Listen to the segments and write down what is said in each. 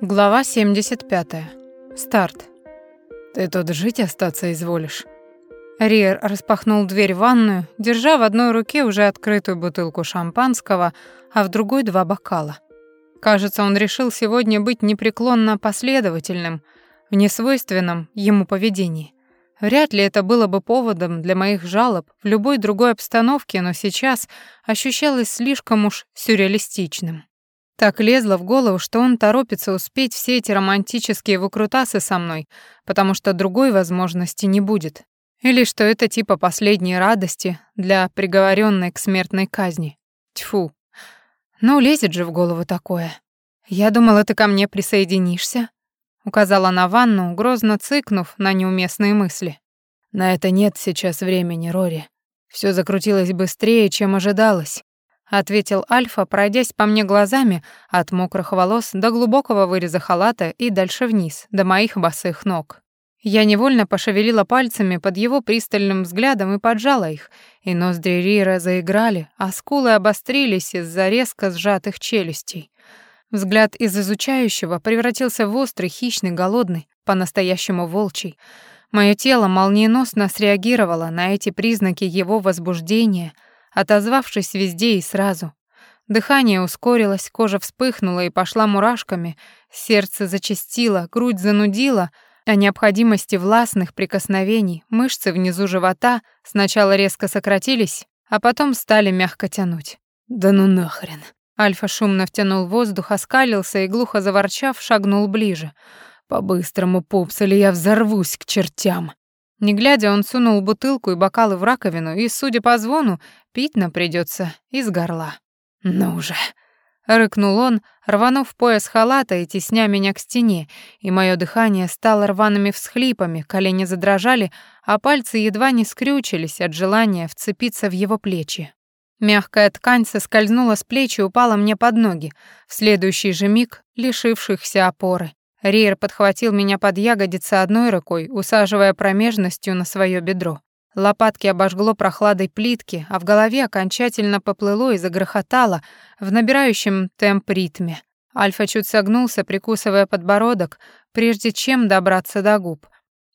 Глава 75. Старт. «Ты тут жить остаться изволишь?» Риер распахнул дверь в ванную, держа в одной руке уже открытую бутылку шампанского, а в другой два бокала. Кажется, он решил сегодня быть непреклонно последовательным в несвойственном ему поведении. Вряд ли это было бы поводом для моих жалоб в любой другой обстановке, но сейчас ощущалось слишком уж сюрреалистичным. Так лезло в голову, что он торопится успеть все эти романтические выкрутасы со мной, потому что другой возможности не будет. Или что это типа последней радости для приговоренной к смертной казни. Тьфу. Ну, лезет же в голову такое. Я думала, ты ко мне присоединишься, указала на ванну, грозно цыкнув на неуместные мысли. На это нет сейчас времени, Рори. Все закрутилось быстрее, чем ожидалось ответил Альфа, пройдясь по мне глазами от мокрых волос до глубокого выреза халата и дальше вниз, до моих босых ног. Я невольно пошевелила пальцами под его пристальным взглядом и поджала их, и ноздри Рира заиграли, а скулы обострились из-за резко сжатых челюстей. Взгляд из изучающего превратился в острый, хищный, голодный, по-настоящему волчий. Моё тело молниеносно среагировало на эти признаки его возбуждения — отозвавшись везде и сразу. Дыхание ускорилось, кожа вспыхнула и пошла мурашками, сердце зачастило, грудь занудила, о необходимости властных прикосновений мышцы внизу живота сначала резко сократились, а потом стали мягко тянуть. «Да ну нахрен!» Альфа шумно втянул воздух, оскалился и, глухо заворчав, шагнул ближе. «По-быстрому, пупс, или я взорвусь к чертям!» Не глядя, он сунул бутылку и бокалы в раковину, и, судя по звону, пить нам придется из горла. «Ну же!» — рыкнул он, рванув пояс халата и тесня меня к стене, и мое дыхание стало рваными всхлипами, колени задрожали, а пальцы едва не скрючились от желания вцепиться в его плечи. Мягкая ткань соскользнула с плеч и упала мне под ноги, в следующий же миг лишившихся опоры. Риер подхватил меня под ягодицы одной рукой, усаживая промежностью на свое бедро. Лопатки обожгло прохладой плитки, а в голове окончательно поплыло и загрохотало в набирающем темп ритме. Альфа чуть согнулся, прикусывая подбородок, прежде чем добраться до губ.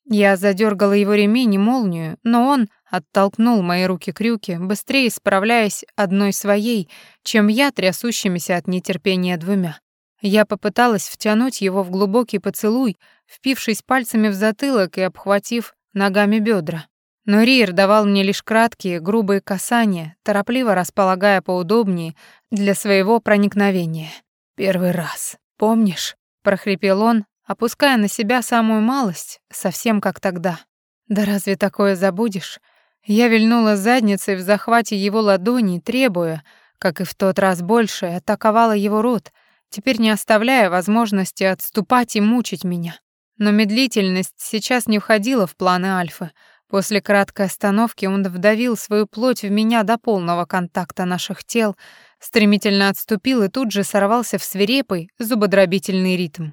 Я задергала его ремень и молнию, но он оттолкнул мои руки-крюки, быстрее справляясь одной своей, чем я, трясущимися от нетерпения двумя. Я попыталась втянуть его в глубокий поцелуй, впившись пальцами в затылок и обхватив ногами бедра. Но Риер давал мне лишь краткие, грубые касания, торопливо располагая поудобнее для своего проникновения. «Первый раз, помнишь?» — прохрипел он, опуская на себя самую малость, совсем как тогда. «Да разве такое забудешь?» Я вильнула задницей в захвате его ладони, требуя, как и в тот раз больше, атаковала его рот, теперь не оставляя возможности отступать и мучить меня. Но медлительность сейчас не входила в планы Альфы. После краткой остановки он вдавил свою плоть в меня до полного контакта наших тел, стремительно отступил и тут же сорвался в свирепый, зубодробительный ритм.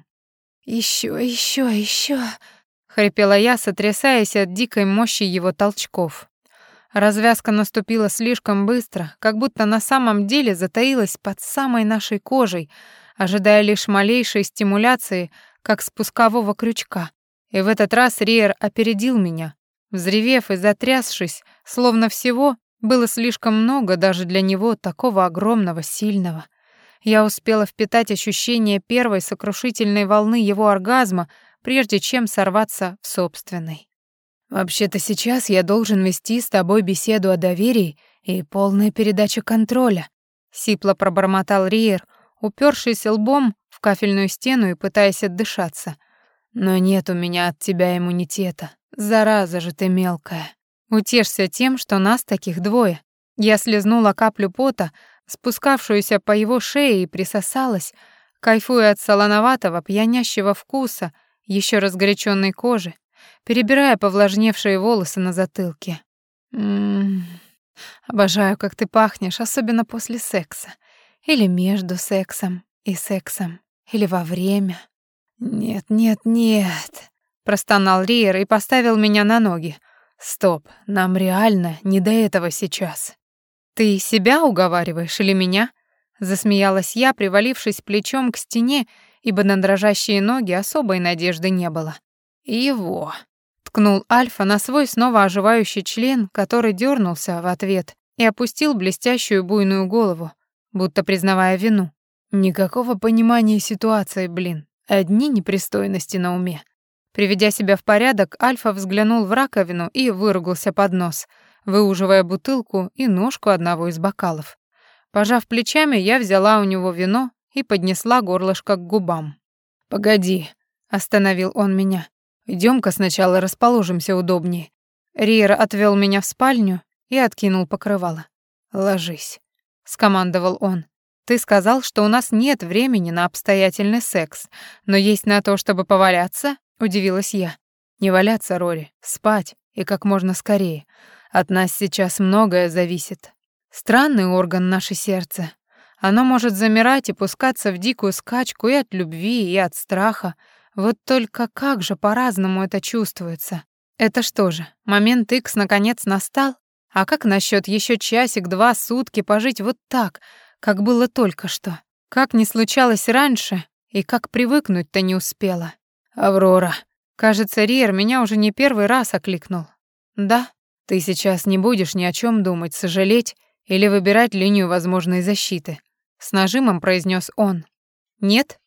«Ещё, ещё, ещё», — хрипела я, сотрясаясь от дикой мощи его толчков. Развязка наступила слишком быстро, как будто на самом деле затаилась под самой нашей кожей, ожидая лишь малейшей стимуляции, как спускового крючка. И в этот раз Риер опередил меня, взревев и затрясшись, словно всего было слишком много даже для него такого огромного, сильного. Я успела впитать ощущение первой сокрушительной волны его оргазма, прежде чем сорваться в собственный. «Вообще-то сейчас я должен вести с тобой беседу о доверии и полной передаче контроля», — сипло пробормотал Риер, упершись лбом в кафельную стену и пытаясь отдышаться. «Но нет у меня от тебя иммунитета. Зараза же ты мелкая. Утешься тем, что нас таких двое». Я слезнула каплю пота, спускавшуюся по его шее и присосалась, кайфуя от солоноватого, пьянящего вкуса еще разгоряченной кожи, перебирая повлажневшие волосы на затылке. «Ммм, обожаю, как ты пахнешь, особенно после секса. Или между сексом и сексом. Или во время. «Нет, нет, нет», — простонал Риер и поставил меня на ноги. «Стоп, нам реально не до этого сейчас». «Ты себя уговариваешь или меня?» Засмеялась я, привалившись плечом к стене ибо на дрожащие ноги особой надежды не было. «Его!» — ткнул Альфа на свой снова оживающий член, который дернулся в ответ и опустил блестящую буйную голову, будто признавая вину. Никакого понимания ситуации, блин. Одни непристойности на уме. Приведя себя в порядок, Альфа взглянул в раковину и выругался под нос, выуживая бутылку и ножку одного из бокалов. Пожав плечами, я взяла у него вино и поднесла горлышко к губам. «Погоди», — остановил он меня. идем ка сначала расположимся удобнее». Риер отвел меня в спальню и откинул покрывало. «Ложись», — скомандовал он. «Ты сказал, что у нас нет времени на обстоятельный секс, но есть на то, чтобы поваляться?» — удивилась я. «Не валяться, Рори, спать, и как можно скорее. От нас сейчас многое зависит. Странный орган наше сердце. Оно может замирать и пускаться в дикую скачку и от любви, и от страха. Вот только как же по-разному это чувствуется. Это что же, момент X наконец настал? А как насчет еще часик-два сутки пожить вот так, как было только что? Как не случалось раньше, и как привыкнуть-то не успела? Аврора. Кажется, Риер меня уже не первый раз окликнул. Да, ты сейчас не будешь ни о чем думать, сожалеть или выбирать линию возможной защиты, с нажимом произнес он. Нет?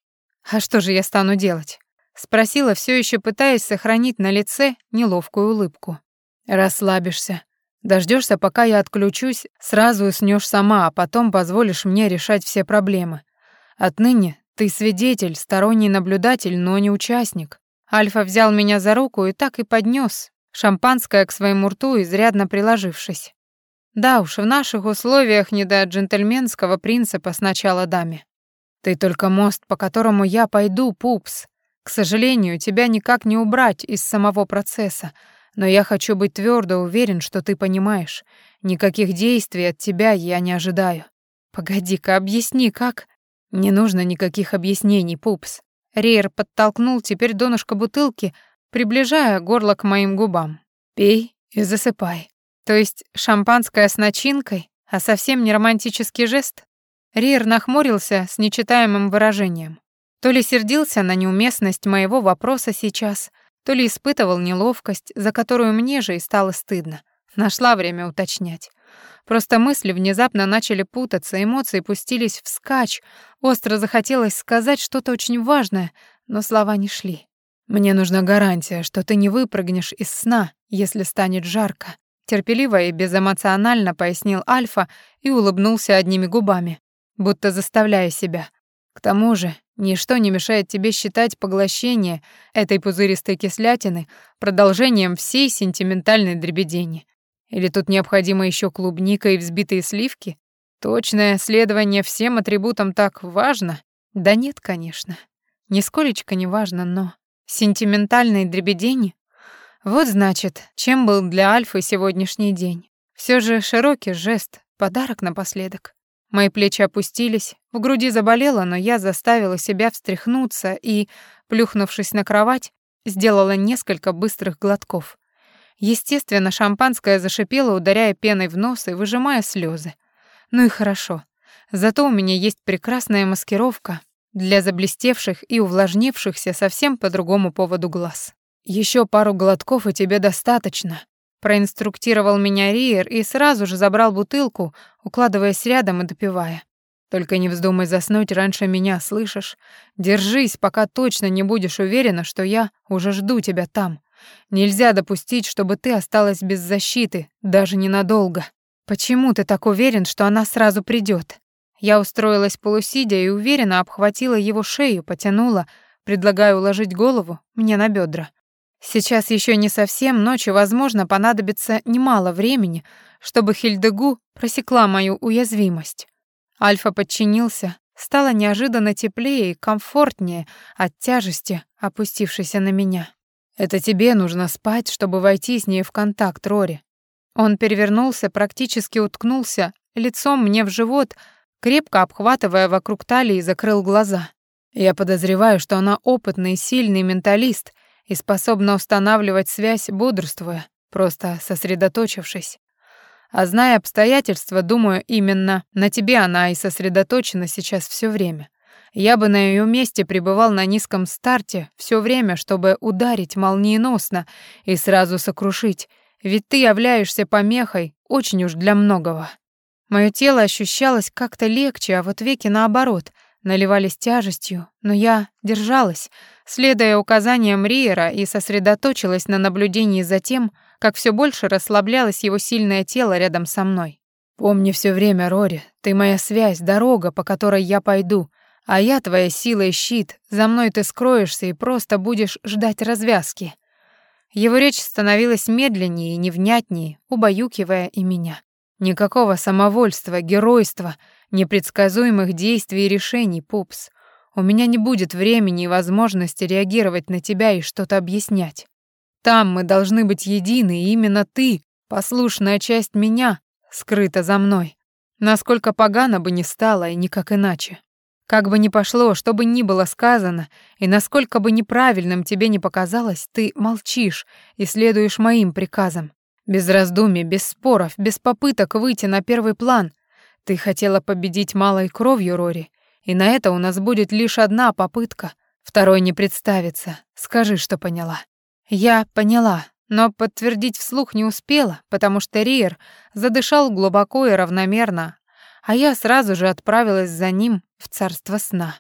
А что же я стану делать? спросила, все еще пытаясь сохранить на лице неловкую улыбку. Расслабишься, Дождешься, пока я отключусь, сразу уснешь сама, а потом позволишь мне решать все проблемы. Отныне ты свидетель, сторонний наблюдатель, но не участник. Альфа взял меня за руку и так и поднес шампанское к своему рту, изрядно приложившись. Да уж, в наших условиях не до джентльменского принципа сначала даме. Ты только мост, по которому я пойду, пупс. К сожалению, тебя никак не убрать из самого процесса, но я хочу быть твердо уверен, что ты понимаешь. Никаких действий от тебя я не ожидаю. Погоди-ка, объясни, как? Не нужно никаких объяснений, пупс. Рейер подтолкнул теперь донышко бутылки, приближая горло к моим губам. Пей и засыпай. То есть шампанское с начинкой, а совсем не романтический жест? Рейер нахмурился с нечитаемым выражением. То ли сердился на неуместность моего вопроса сейчас, то ли испытывал неловкость, за которую мне же и стало стыдно. Нашла время уточнять. Просто мысли внезапно начали путаться, эмоции пустились вскачь. Остро захотелось сказать что-то очень важное, но слова не шли. «Мне нужна гарантия, что ты не выпрыгнешь из сна, если станет жарко», терпеливо и безэмоционально пояснил Альфа и улыбнулся одними губами, будто заставляя себя. К тому же, ничто не мешает тебе считать поглощение этой пузыристой кислятины продолжением всей сентиментальной дребедени. Или тут необходимо еще клубника и взбитые сливки? Точное следование всем атрибутам так важно? Да нет, конечно. Нисколечко не важно, но... Сентиментальные дребедени? Вот значит, чем был для Альфы сегодняшний день. Все же широкий жест, подарок напоследок. Мои плечи опустились, в груди заболело, но я заставила себя встряхнуться и, плюхнувшись на кровать, сделала несколько быстрых глотков. Естественно, шампанское зашипело, ударяя пеной в нос и выжимая слезы. Ну и хорошо. Зато у меня есть прекрасная маскировка для заблестевших и увлажневшихся совсем по другому поводу глаз. Еще пару глотков и тебе достаточно, Проинструктировал меня Риер и сразу же забрал бутылку, укладываясь рядом и допивая. Только не вздумай заснуть раньше меня, слышишь? Держись, пока точно не будешь уверена, что я уже жду тебя там. Нельзя допустить, чтобы ты осталась без защиты, даже ненадолго. Почему ты так уверен, что она сразу придет? Я устроилась полусидя и уверенно обхватила его шею, потянула, предлагая уложить голову мне на бедра. Сейчас еще не совсем ночь, и, возможно, понадобится немало времени, чтобы Хильдегу просекла мою уязвимость. Альфа подчинился, стало неожиданно теплее и комфортнее от тяжести, опустившейся на меня. «Это тебе нужно спать, чтобы войти с ней в контакт, Рори». Он перевернулся, практически уткнулся лицом мне в живот, крепко обхватывая вокруг талии, закрыл глаза. Я подозреваю, что она опытный сильный менталист — и способна устанавливать связь, бодрствуя, просто сосредоточившись. А зная обстоятельства, думаю, именно на тебе она и сосредоточена сейчас все время. Я бы на ее месте пребывал на низком старте все время, чтобы ударить молниеносно и сразу сокрушить, ведь ты являешься помехой очень уж для многого. Мое тело ощущалось как-то легче, а вот веки наоборот наливались тяжестью, но я держалась, следуя указаниям Риера и сосредоточилась на наблюдении за тем, как все больше расслаблялось его сильное тело рядом со мной. Помни все время, Рори, ты моя связь, дорога, по которой я пойду, а я твоя сила и щит, за мной ты скроешься и просто будешь ждать развязки. Его речь становилась медленнее и невнятнее, убаюкивая и меня. Никакого самовольства, геройства, непредсказуемых действий и решений, пупс. У меня не будет времени и возможности реагировать на тебя и что-то объяснять. Там мы должны быть едины, и именно ты, послушная часть меня, скрыта за мной. Насколько погано бы ни стало, и никак иначе. Как бы ни пошло, что бы ни было сказано, и насколько бы неправильным тебе не показалось, ты молчишь и следуешь моим приказам. Без раздумий, без споров, без попыток выйти на первый план. Ты хотела победить малой кровью, Рори, и на это у нас будет лишь одна попытка. Второй не представится. Скажи, что поняла. Я поняла, но подтвердить вслух не успела, потому что Риер задышал глубоко и равномерно, а я сразу же отправилась за ним в царство сна.